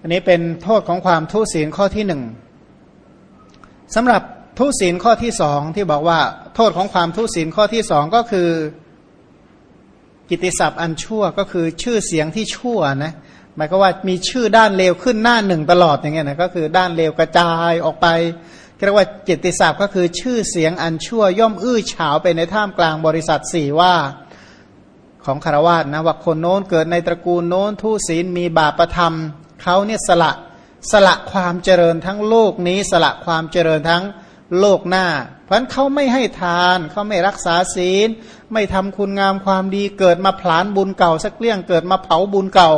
อันนี้เป็นโทษของความทุศีลข้อที่หนึ่งสำหรับทุศีลข้อที่สองที่บอกว่าโทษของความทุศีลข้อที่สองก็คือ กิติศัพท์อันชั่วก็คือชื่อเสียงที่ชั่วนะหมายก็ว่ามีชื่อด้านเลวขึ้นหน้าหนึ่งตลอดอย่างเงี้ยนะก็คือด้านเลวกระจายออกไปเรียกว่าจิตติศัพท์ก็คือชื่อเสียงอันชั่ว ย่อมอื้อฉาวไปในท่ามกลางบริษัทสี่ว่าของคารวาสนะว่าคนโน้นเกิดในตระกูลโน้นทุศีลมีบาปประธรรม เขาเนี่ยสละสละความเจริญทั้งโลกนี้สละความเจริญทั้งโลกหน้า เพราะฉะนั้นเขาไม่ให้ทานเขาไม่รักษาศีล ไม่ทำคุณงามความดีเกิดมาผลานบุญเก่า สักเลี่ยงเกิดมาเผาบุญเก่า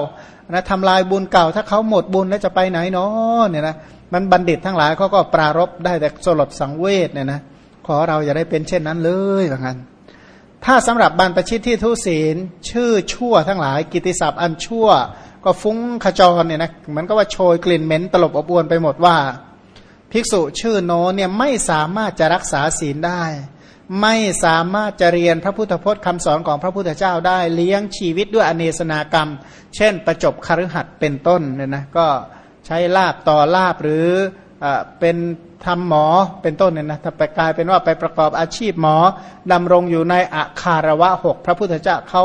นะทำลายบุญเก่า ถ้าเขาหมดบุญแล้วจะไปไหนเนาะเนี่ยนะมันบัณฑิตทั้งหลายเขาก็ปรารบได้แต่สลดสังเวชเนี่ยนะขอเราอย่าได้เป็นเช่นนั้นเลยว่างั้นถ้าสำหรับบรรพชิตที่ทุศีลชื่อชั่วทั้งหลาย กิติศัพท์อันชั่ว ก็ฟุ้งขจรเนี่ยนะมือนก็ว่าโชยกลิ่นเหม็นตลบอบอวนไปหมดว่า ภิกษุชื่อโนเนี่ยไม่สามารถจะรักษาศีลได้ ไม่สามารถจะเรียนพระพุทธพจน์คำสอนของพระพุทธเจ้าได้ เลี้ยงชีวิตด้วยอเนสนากรรม เช่น ประจบคฤหัสเป็นต้นเนี่ยนะก็ใช้ลาบต่อลาบหรืออเป็นทำหมอเป็นต้นเนี่ยนะถ้าไปกลายเป็นว่าไปประกอบอาชีพหมอดำรงอยู่ในอาคารวะหกพระพุทธเจ้าเขา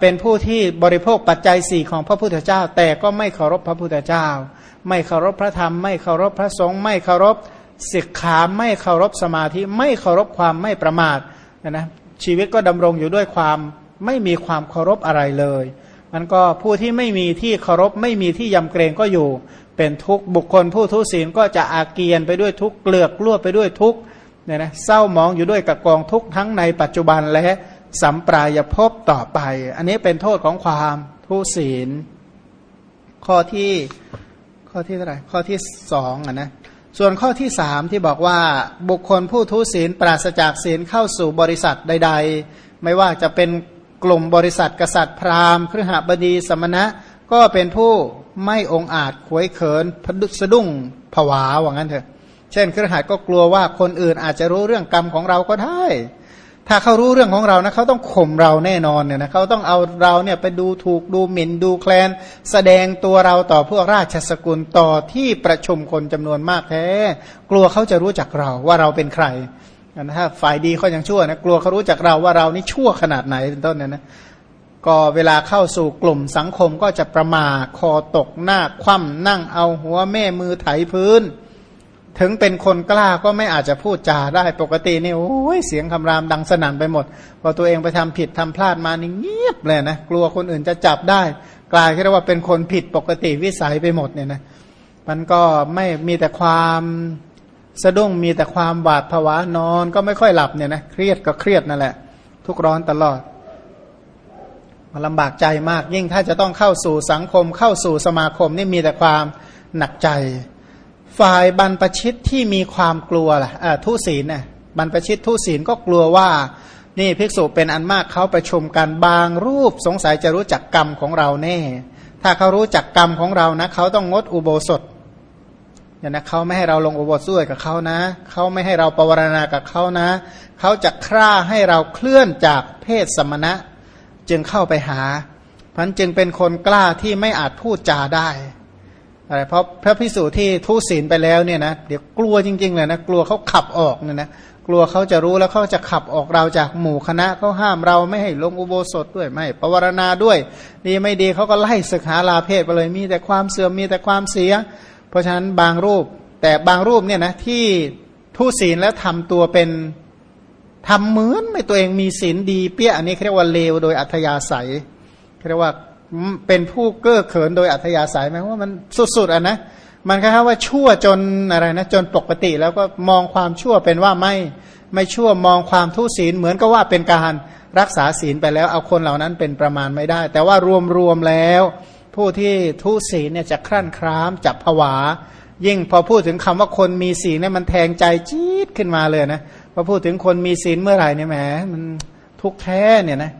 เป็นผู้ที่บริโภคปัจจัยสี่ของพระพุทธเจ้า แต่ก็ไม่เคารพพระพุทธเจ้า ไม่เคารพพระธรรม ไม่เคารพพระสงฆ์ไม่เคารพศิกขาไม่เคารพสมาธิไม่เคารพความไม่ประมาทนะชีวิตก็ดำรงอยู่ด้วยความไม่มีความเคารพอะไรเลย มันก็ผู้ที่ไม่มีที่เคารพไม่มีที่ยำเกรงก็อยู่ เป็นทุกข์บุคคลผู้ทุศีลก็จะอาเกียนไปด้วยทุกข์เกลือกล้วไปด้วยทุกข์เนี่ยนะเศร้ามองอยู่ด้วยกับกองทุกข์ทั้งในปัจจุบันและ สัมปรายภพต่อไป อันนี้เป็นโทษของความทุศีล ข้อที่ข้อที่เท่าไหร่ข้อที่สองอะนะส่วนข้อที่สามที่บอกว่าบุคคลผู้ทุศีลปราศจากศีลเข้าสู่บริษัทใด ๆ ไม่ว่าจะเป็นกลุ่มบริษัทกษัตริย์พราหมณ์ครหบดีสมณะ ก็เป็นผู้ไม่องอาจขวยเขินพดุสะดุ้งผวาว่างั้นเถอะ เช่นครหัสก็กลัวว่าคนอื่นอาจจะรู้เรื่องกรรมของเราก็ได้ ถ้าเขารู้เรื่องของเรานะเขาต้องข่มเราแน่นอนเนี่ยนะเขาต้องเอาเราเนี่ยไปดูถูกดูหมิ่นดูแคลน แสดงตัวเราต่อพวกราชสกุลต่อที่ประชุมคนจำนวนมากแท้ กลัวเขาจะรู้จักเราว่าเราเป็นใครนะถ้าฝ่ายดีเขายังชั่วนะกลัวเขารู้จักเราว่าเรานี่ชั่วขนาดไหนเป็นต้นเนี่ยนะก็เวลาเข้าสู่กลุ่มสังคมก็จะประมาคอตกหน้าคว่ำนั่งเอาหัวแม่มือไถพื้น ถึงเป็นคนกล้าก็ไม่อาจจะพูดจาได้ปกตินี่โอ้ยเสียงคำรามดังสนั่นไปหมด พอตัวเองไปทำผิดทำพลาดมานี่เงียบเลยนะกลัวคนอื่นจะจับได้ กลายเรียกว่าเป็นคนผิดปกติวิสัยไปหมดเนี่ยนะมันก็ไม่มีแต่ความสะดุ้งมีแต่ความบาดผวานอนก็ไม่ค่อยหลับเนี่ยนะเครียดก็เครียดนั่นแหละ ทุกร้อนตลอดมันลำบากใจมากยิ่งถ้าจะต้องเข้าสู่สังคมเข้าสู่สมาคมนี่มีแต่ความหนักใจ ฝ่ายบรรพชิตที่มีความกลัวล่ะทุศีลนี่ยบรรพชิตทุศีลก็กลัวว่านี่ภิกษุเป็นอันมากเขาประชุมกันบางรูปสงสัยจะรู้จักกรรมของเราแน่ ถ้าเขารู้จักกรรมของเรานะเขาต้องงดอุโบสถเนี่ยนะเขาไม่ให้เราลงอุโบสถด้วยกับเขานะ เขาไม่ให้เราปวารณากับเขานะ เขาจะฆ่าให้เราเคลื่อนจากเพศสมณะ จึงเข้าไปหาพันจึงเป็นคนกล้าที่ไม่อาจพูดจาได้ อะไรเพราะพระพิสูจน์ที่ทุศีลไปแล้วเนี่ยนะเดี๋ยวกลัวจริง ๆ เลยนะกลัวเขาขับออกเนี่ยนะกลัวเขาจะรู้แล้วเขาจะขับออกเราจากหมู่คณะเขาห้ามเราไม่ให้ลงอุโบสถด้วยไม่ปวารณาด้วยดีไม่ดีเขาก็ไล่ศึกหาลาเพศไปเลยมีแต่ความเสื่อมมีแต่ความเสีย เพราะฉะนั้นบางรูปแต่บางรูปเนี่ยนะที่ทุศีลแล้วทำตัวเป็นทำเหมือนไม่ตัวเองมีศีลดีเปี้ยอันนี้เรียกว่าเลวโดยอัธยาศัยเรียกว่า เป็นผู้เก้อเขินโดยอัธยาศัยไหมว่ามันสุดๆอะนะมันค่ว่าชั่วจนอะไรนะจนปกติแล้วก็มองความชั่วเป็นว่าไม่ไม่ชั่วมองความทุศีลเหมือนกับว่าเป็นการรักษาศีลไปแล้วเอาคนเหล่านั้นเป็นประมาณไม่ได้ แต่ว่ารวมๆแล้ว ผู้ที่ทุศีลเนี่ยจะครั่นครามจับผวา ยิ่งพอพูดถึงคำว่าคนมีศีลเนี่ยมันแทงใจจี๊ดขึ้นมาเลยนะพอพูดถึงคนมีศีลเมื่อไหร่เนี่ยแหมมันทุกแท้เนี่ยนะ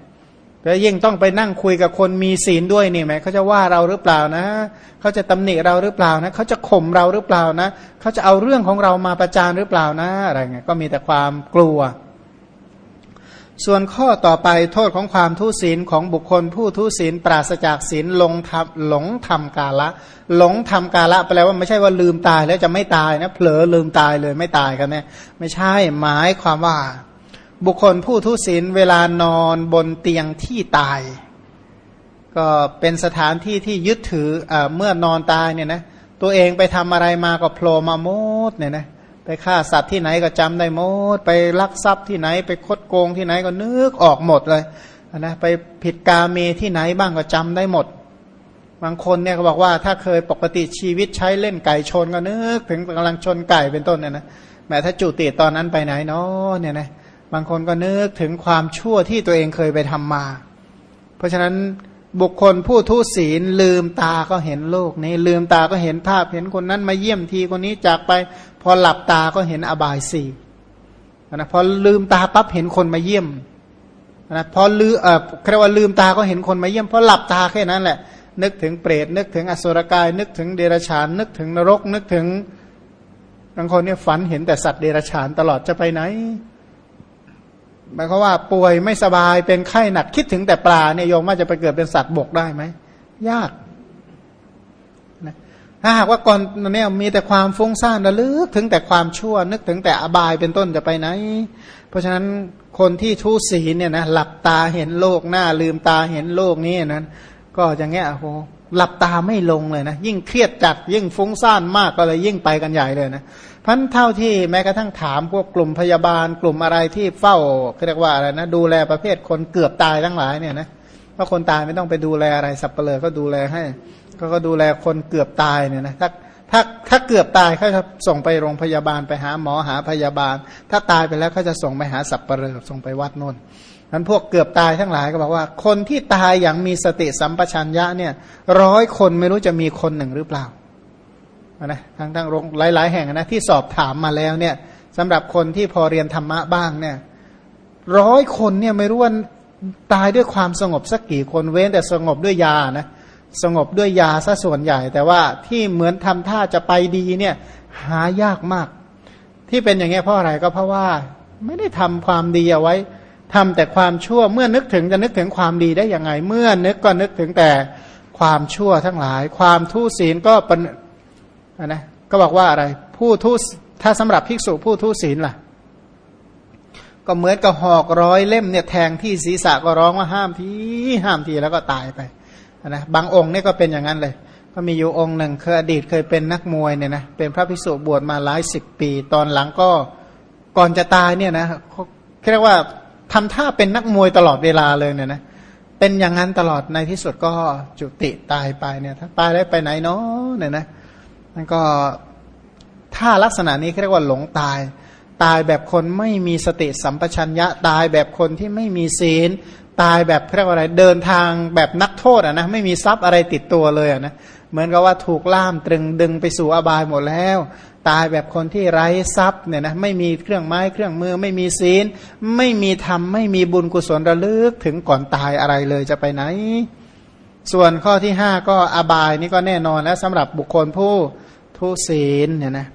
แล้วยิ่งต้องไปนั่งคุยกับคนมีศีลด้วยนี่แหมเขาจะว่าเราหรือเปล่านะเขาจะตำหนิเราหรือเปล่านะเขาจะข่มเราหรือเปล่านะเขาจะเอาเรื่องของเรามาประจานหรือเปล่านะอะไรเงี้ยก็มีแต่ความกลัว ส่วนข้อต่อไปโทษของความทุศีลของบุคคลผู้ทุศีลปราศจากศีลลงทำหลงทำกาละ หลงทำกาละแปลว่าไม่ใช่ว่าลืมตายแล้วจะไม่ตายนะเผลอลืมตายเลยไม่ตายกันเนี่ยไม่ใช่หมายความว่า บุคคลผู้ทุศีลเวลานอนบนเตียงที่ตาย ก็เป็นสถานที่ที่ยึดถืออเมื่อนอนตายเนี่ยนะตัวเองไปทำอะไรมาก็โผล่มาโมดเนี่ยนะไปฆ่าสัตว์ที่ไหนก็จำได้หมด ไปลักทรัพย์ที่ไหน ไปคดโกงที่ไหนก็นึกออกหมดเลยนะไปผิดกาเมที่ไหนบ้างก็จำได้หมด บางคนเนี่ยก็บอกว่าถ้าเคยปกติชีวิตใช้เล่นไก่ชนก็นึก ถึงกำลังชนไก่เป็นต้นเนี่ยนะแม้ถ้าจุติตอนนั้นไปไหนเนาะเนี่ยนะ บางคนก็นึกถึงความชั่วที่ตัวเองเคยไปทำมา เพราะฉะนั้นบุคคลผู้ทุศีลลืมตาก็เห็นโลกนี้ ลืมตาก็เห็นภาพเห็นคนนั้นมาเยี่ยมทีคนนี้จากไป พอหลับตาก็เห็นอบายสี่นะพอลืมตาปั๊บเห็นคนมาเยี่ยมนะพอลือเอ่อเรียกว่าลืมตาก็เห็นคนมาเยี่ยมพอหลับตาแค่นั้นแหละ นึกถึงเปรตนึกถึงอสุรกาย นึกถึงเดรัจฉาน นึกถึงนรกนึกถึงบางคนเนี่ยฝันเห็นแต่สัตว์เดรัจฉานตลอดจะไปไหน หมายความว่าป่วยไม่สบายเป็นไข้หนักคิดถึงแต่ปลาเนี่ยโยมว่าจะไปเกิดเป็นสัตว์บกได้ไหมยากนะถ้าหากว่าก่อนเนี่ยมีแต่ความฟุ้งซ่านระลึกถึงแต่ความชั่ว นึกถึงแต่อบายเป็นต้นจะไปไหน เพราะฉะนั้นคนที่ทุศีเนี่ยนะหลับตาเห็นโลกหน้าลืมตาเห็นโลกนี้นั้นก็อย่างเงี้ยโอ้โหหลับตาไม่ลงเลยนะยิ่งเครียดจัดยิ่งฟุ้งซ่านมากก็เลยยิ่งไปกันใหญ่เลยนะ พันเท่าที่แม้กระทั่งถามพวกกลุ่มพยาบาลกลุ่มอะไรที่เฝ้าเรียกว่าอะไรนะดูแลประเภทคนเกือบตายทั้งหลายเนี่ยนะเพราะคนตายไม่ต้องไปดูแลอะไรสับเปลือก็ดูแลให้ ก็ก็ดูแลคนเกือบตายเนี่ยนะถ้าถ้าถ้าเกือบตายเขาจะส่งไปโรงพยาบาลไปหาหมอหาพยาบาล ถ้าตายไปแล้วเขาจะส่งไปหาสับเปลือส่งไปวัดนนนั้นพวกเกือบตายทั้งหลายก็บอกว่า คนที่ตายอย่างมีสติสัมปชัญญะเนี่ยร้อยคนไม่รู้จะมีคนหนึ่งหรือเปล่า นะทั้งทั้งโรงหลาย ๆ แห่งนะที่สอบถามมาแล้วเนี่ยสำหรับคนที่พอเรียนธรรมะบ้างเนี่ยร้อยคนเนี่ยไม่รู้ว่าตายด้วยความสงบสักกี่คนเว้นแต่สงบด้วยยานะสงบด้วยยาซะส่วนใหญ่ แต่ว่าที่เหมือนทำท่าจะไปดีเนี่ยหายากมาก ที่เป็นอย่างนี้ยเพราะอะไรก็เพราะว่า ไม่ได้ทำความดีเอาไว้ทำแต่ความชั่วเมื่อนึกถึงจะนึกถึงความดีได้ยังไง เมื่อนึกก็นึกถึงแต่ความชั่วทั้งหลาย ความทุศีลก็เป็น นะก็บอกว่าอะไร ผู้ทุถ้าสำหรับภิกษุผู้ทุศีลล่ะ ก็เหมือนกับหอกร้อยเล่มเนี่ยแทงที่ศีรษะก็ร้องว่าห้ามทีห้ามทีแล้วก็ตายไปนะบางองค์เนี่ยก็เป็นอย่างนั้นเลย ก็มีอยู่องค์หนึ่งเคยอดีตเคยเป็นนักมวยเนี่ยนะเป็นพระภิกษุบวชมาหลายสิบปี ตอนหลังก็ก่อนจะตายเนี่ยนะเรียกว่าทำท่าเป็นนักมวยตลอดเวลาเลยเนี่ยนะเป็นอย่างนั้นตลอดในที่สุดก็จุติตายไปเนี่ยถ้าตายได้ไปไหนเนาะเนี่ยนะ นั่นก็ถ้าลักษณะนี้เรียกว่าหลงตาย ตายแบบคนไม่มีสติสัมปชัญญะตายแบบคนที่ไม่มีศีล ตายแบบเรียกว่าอะไรเดินทางแบบนักโทษอะนะไม่มีทรัพย์อะไรติดตัวเลยอะนะเหมือนกับว่าถูกล่ามตรึงดึงไปสู่อบายหมดแล้ว ตายแบบคนที่ไร้ทรัพย์เนี่ยนะไม่มีเครื่องไม้เครื่องมือ ไม่มีศีล ไม่มีธรรมไม่มีบุญกุศลระลึกถึงก่อนตายอะไรเลยจะไปไหน ส่วนข้อที่ห้าก็อบายนี่ก็แน่นอนแล้วสำหรับบุคคลผู้ ทุศีลเนี่ยนะ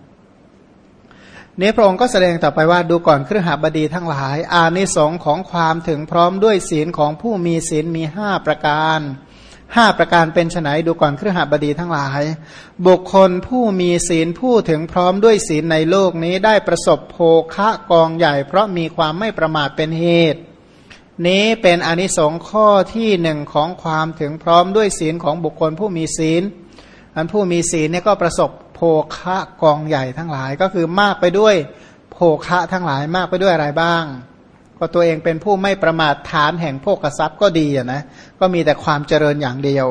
นี้พระองค์ก็แสดงต่อไปว่าดูก่อนเครือหาบดีทั้งหลาย อานิสงของความถึงพร้อมด้วยศีลของผู้มีศีลมีห้าประการห้าประการเป็นไนดูก่อนเครือหาบดีทั้งหลาย บุคคลผู้มีศีลผู้ถึงพร้อมด้วยศีลในโลกนี้ได้ประสบโภคะกองใหญ่ เพราะมีความไม่ประมาทเป็นเหตุ นี้เป็นอนิสงส์ข้อที่หนึ่งของความถึงพร้อมด้วยศีลของบุคคลผู้มีศีลอันผู้มีศีลเนี่ยก็ประสบ คะกองใหญ่ทั้งหลาย ก็คือมากไปด้วยโภคะทั้งหลายมากไปด้วยอะไรบ้างก็ตัวเองเป็นผู้ไม่ประมาทฐานแห่งโภกทรัพย์ก็ดีนะก็มีแต่ความเจริญอย่างเดียว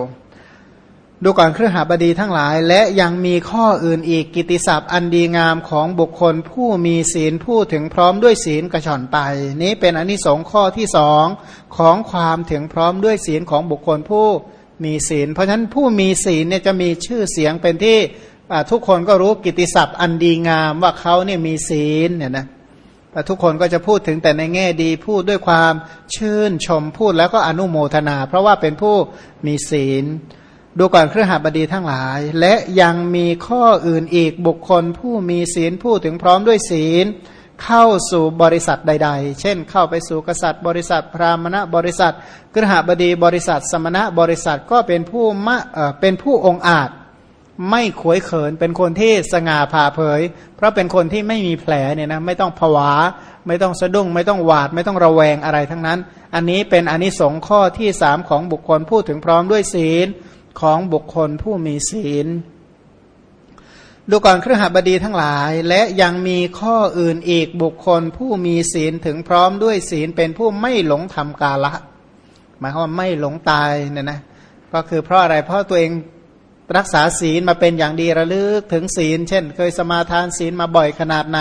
ดูก่อนเครือหาบดีทั้งหลาย และยังมีข้ออื่นอีกกิติศัพท์อันดีงามของบุคคลผู้มีศีลผู้ถึงพร้อมด้วยศีลกระชอนไป นี้เป็นอนนิสงส์ข้อที่สองของความถึงพร้อมด้วยศีลของบุคคลผู้มีศีล เพราะฉะนั้นผู้มีศีลเนี่ยจะมีชื่อเสียงเป็นที่ ทุกคนก็รู้กิติศัพท์อันดีงามว่าเขาเนี่ยมีศีลเนี่ยนะแต่ทุกคนก็จะพูดถึงแต่ในแง่ดีพูดด้วยความชื่นชมพูดแล้วก็อนุโมทนา เพราะว่าเป็นผู้มีศีล ดูก่อนเครือหาบดีทั้งหลาย และยังมีข้ออื่นอีกบุคคลผู้มีศีลผู้ถึงพร้อมด้วยศีล เข้าสู่บริษัทใด ๆ เช่น เข้าไปสู่กษัตริย์ บริษัทพราหมณบริษัทกรหบดีบริษัท สมณะบริษัทก็เป็นผู้มะเเป็นผู้องอาจ ไม่ขวยเขิน เป็นคนที่สง่าผ่าเผย เพราะเป็นคนที่ไม่มีแผลเนี่ยนะไม่ต้องผวา ไม่ต้องสะดุ้ง ไม่ต้องหวาด ไม่ต้องระแวงอะไรทั้งนั้น อันนี้เป็นอนนิสงส์ข้อที่สามของบุคคลพูดถึงพร้อมด้วยศีลของบุคคลผู้มีศีล ดูก่อนเครือหบดีทั้งหลาย และยังมีข้ออื่นอีกบุคคลผู้มีศีลถึงพร้อมด้วยศีลเป็นผู้ไม่หลงทำกาละ หมายความว่าไม่หลงตายเนี่ยนะก็คือเพราะอะไรเพราะตัวเอง รักษาศีลมาเป็นอย่างดีระลึกถึงศีล เช่น เคยสมาทานศีลมาบ่อยขนาดไหน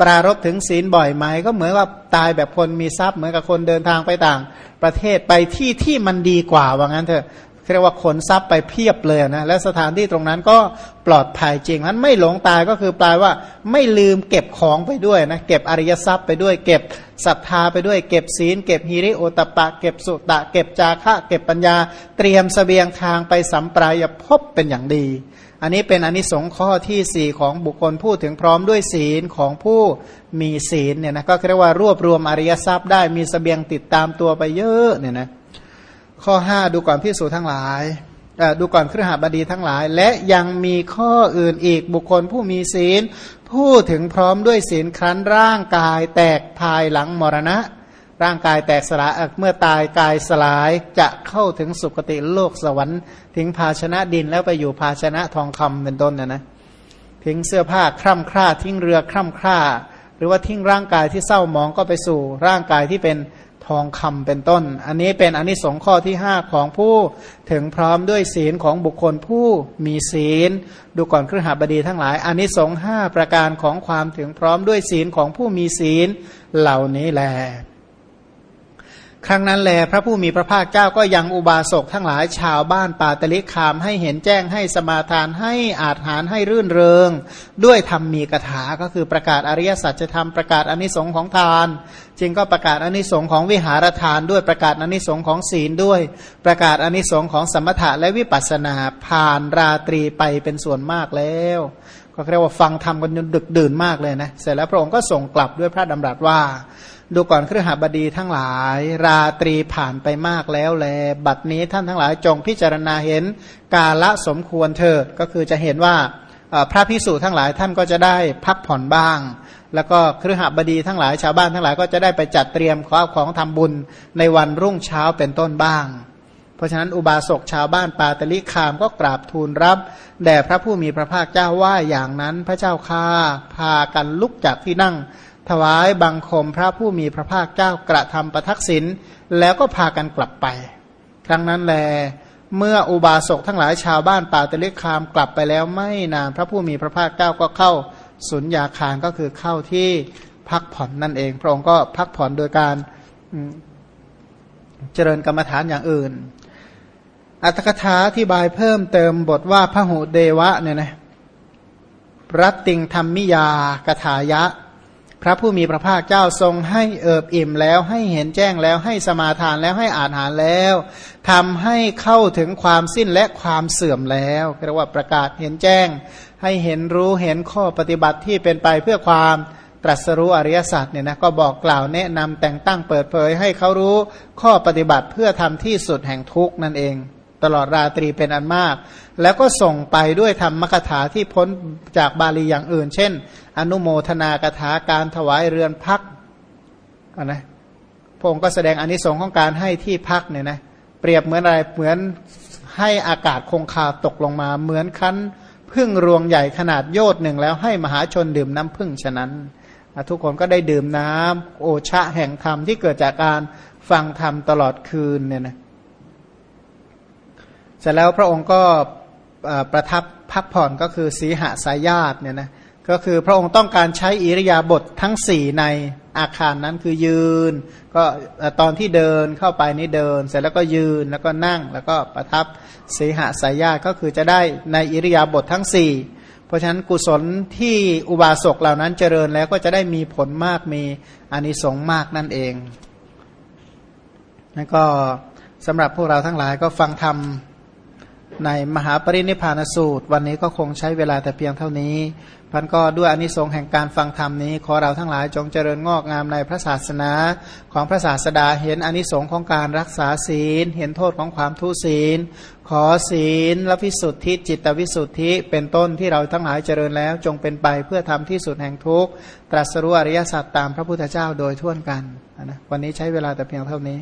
ปรารบถึงศีลบ่อยไหม ก็เหมือนว่าตายแบบคนมีทรัพย์เหมือนกับคนเดินทางไปต่าง ประเทศไปที่ที่มันดีกว่าว่างั้นเถอะ เรียกว่าขนทรัพย์ไปเพียบเลยนะและสถานที่ตรงนั้นก็ปลอดภัยจริงนั้นไม่หลงตายก็คือแปลว่า ไม่ลืมเก็บของไปด้วยนะเก็บอริยทรัพย์ไปด้วย เก็บศรัทธาไปด้วย เก็บศีล เก็บฮิริโอตปะ เก็บสุตะ เก็บจาคะ เก็บปัญญา เตรียมสเสบียงทางไปสัมปรายภพเป็นอย่างดี อันนี้เป็นอนนิสงส์ข้อที่สี่ของบุคคลพูดถึงพร้อมด้วยศีลของผู้มีศีลเนี่ยนะก็เรียกว่ารวบรวมอริยทรัพย์ได้มีสเสบียงติดตามตัวไปเยอะเนี่ยนะ ข้อห้าดูก่อนพิสูจทั้งหลายดูก่อนเครือหาบดีทั้งหลาย และยังมีข้ออื่นอีกบุคคลผู้มีศีลพูดถึงพร้อมด้วยศีลครั้นร่างกายแตกภายหลังมรณะ ร่างกายแตกสลายเมื่อตายกายสลายจะเข้าถึงสุคติโลกสวรรค์ทิ้งภาชนะดินแล้วไปอยู่ภาชนะทองคำเป็นต้นนะนะทิ้งเสื้อผ้าคร่ำคร่าทิ้งเรือคร่ำคร่าหรือว่าทิ้งร่างกายที่เศร้าหมองก็ไปสู่ร่างกายที่เป็น ทองคำเป็นต้น อันนี้เป็นอนนิสงส์ข้อที่ห้าของผู้ถึงพร้อมด้วยศีลของบุคคลผู้มีศีล ดูก่อนครือหาบดีทั้งหลายอนนิสงส์ห้าประการของความถึงพร้อมด้วยศีลของผู้มีศีลเหล่านี้แหละ ครั้งนั้นแลพระผู้มีพระภาคเจ้าก็ยังอุบาสกทั้งหลายชาวบ้านป่าตะลิคามให้เห็นแจ้งให้สมาทานให้อาจหารให้รื่นเริง ด้วยธรรมมีกถาก็คือประกาศอริยสัจจะทำประกาศอนิสงค์ของทาน จึงก็ประกาศอนิสงค์ของวิหารทานด้วยประกาศอนิสงค์ของศีลด้วย ประกาศอนิสงค์ของสมถะและวิปัสสนาผ่านราตรีไปเป็นส่วนมากแล้ว ก็เรียกว่าฟังธรรมกันจนดึกดื่นมากเลยนะเสร็จแล้วพระองค์ก็ส่งกลับด้วยพระดำรัสว่า ดูก่อนเครือหบดีทั้งหลาย ราตรีผ่านไปมากแล้วแล บัดนี้ท่านทั้งหลายจงพิจารณาเห็นกาละสมควรเถิดก็คือจะเห็นว่าพระพิสุทั้งหลายท่านก็จะได้พักผ่อนบ้าง แล้วก็เครือหบดีทั้งหลายชาวบ้านทั้งหลายก็จะได้ไปจัดเตรียมข้าวของทำบุญในวันรุ่งเช้าเป็นต้นบ้าง เพราะฉะนั้นอุบาสกชาวบ้านปาตลิคามก็กราบทูลรับแด่พระผู้มีพระภาคเจ้าว่าอย่างนั้นพระเจ้าค่าพากันลุกจากที่นั่ง ถวายบังคมพระผู้มีพระภาคเจ้ากระทำประทักษิณแล้วก็พากันกลับไป ครั้งนั้นแล เมื่ออุบาสกทั้งหลายชาวบ้านป่าตะลิคามกลับไปแล้วไม่นานพระผู้มีพระภาคเจ้าก็เข้าสุญญาคารก็คือเข้าที่พักผ่อนนั่นเอง พระองค์ก็พักผ่อนโดยการเจริญกรรมฐานอย่างอื่น อัตถกถาที่บายเพิ่มเติมบทว่าพระหุเดวะเนี่ยนะรัตติงธรรมิยากถายะ พระผู้มีพระภาคเจ้าทรงให้เอิบอิ่มแล้วให้เห็นแจ้งแล้วให้สมาทานแล้วให้อาหารแล้วทำให้เข้าถึงความสิ้นและความเสื่อมแล้วเรียกว่าประกาศเห็นแจ้ง ให้เห็นรู้เห็นข้อปฏิบัติที่เป็นไปเพื่อความตรัสรู้อริยสัจเนี่ยนะก็บอกกล่าวแนะนำแต่งตั้งเปิดเผย ให้เขารู้ข้อปฏิบัติเพื่อทำที่สุดแห่งทุกนั่นเอง ตลอดราตรีเป็นอันมาก แล้วก็ส่งไปด้วยธรรมกถาที่พ้นจากบาลีอย่างอื่น เช่น อนุโมทนากถาการถวายเรือนพักนะพระองค์ก็แสดงอนิสงค์ของการให้ที่พักเนี่ยนะเปรียบเหมือนอะไรเหมือนให้อากาศคงคาตกลงมา เหมือนคั้นพึ่งรวงใหญ่ขนาดโยดหนึ่งแล้วให้มหาชนดื่มน้ำพึ่งฉะนั้น ทุกคนก็ได้ดื่มน้ำโอชะแห่งธรรมที่เกิดจากการฟังธรรมตลอดคืนเนี่ยนะเสร็จแล้วพระองค์ก็ประทับพักผ่อนก็คือสีหสายญาติเนี่ยนะ ก็คือพระองค์ต้องการใช้อิริยาบถททั้งสี่ในอาคารนั้นคือยืน ก็ตอนที่เดินเข้าไปนี่เดิน เสร็จแล้วก็ยืนแล้วก็นั่งแล้วก็ประทับเสหสายญาติก็คือจะได้ในอิริยาบถททั้งสี่เพราะฉะนั้นกุศลที่อุบาสกเหล่านั้นเจริญแล้วก็จะได้มีผลมากมีอานิสงส์มากนั่นเองแล้วก็สำหรับพวกเราทั้งหลายก็ฟังธรรม ในมหาปรินิพานสูตร วันนี้ก็คงใช้เวลาแต่เพียงเท่านี้พันก็ด้วยอนิสงส์แห่งการฟังธรรมนี้ ขอเราทั้งหลายจงเจริญงอกงามในพระศาสนาของพระศาสดาเห็นอนิสงส์ของการรักษาศีล เห็นโทษของความทุศีล ขอศีลและวิสุทธิจิตวิสุทธิเป็นต้นที่เราทั้งหลายเจริญแล้วจงเป็นไปเพื่อทำที่สุดแห่งทุกตรัสรู้อริยสัจตามพระพุทธเจ้าโดยทั่วกันนะวันนี้ใช้เวลาแต่เพียงเท่านี้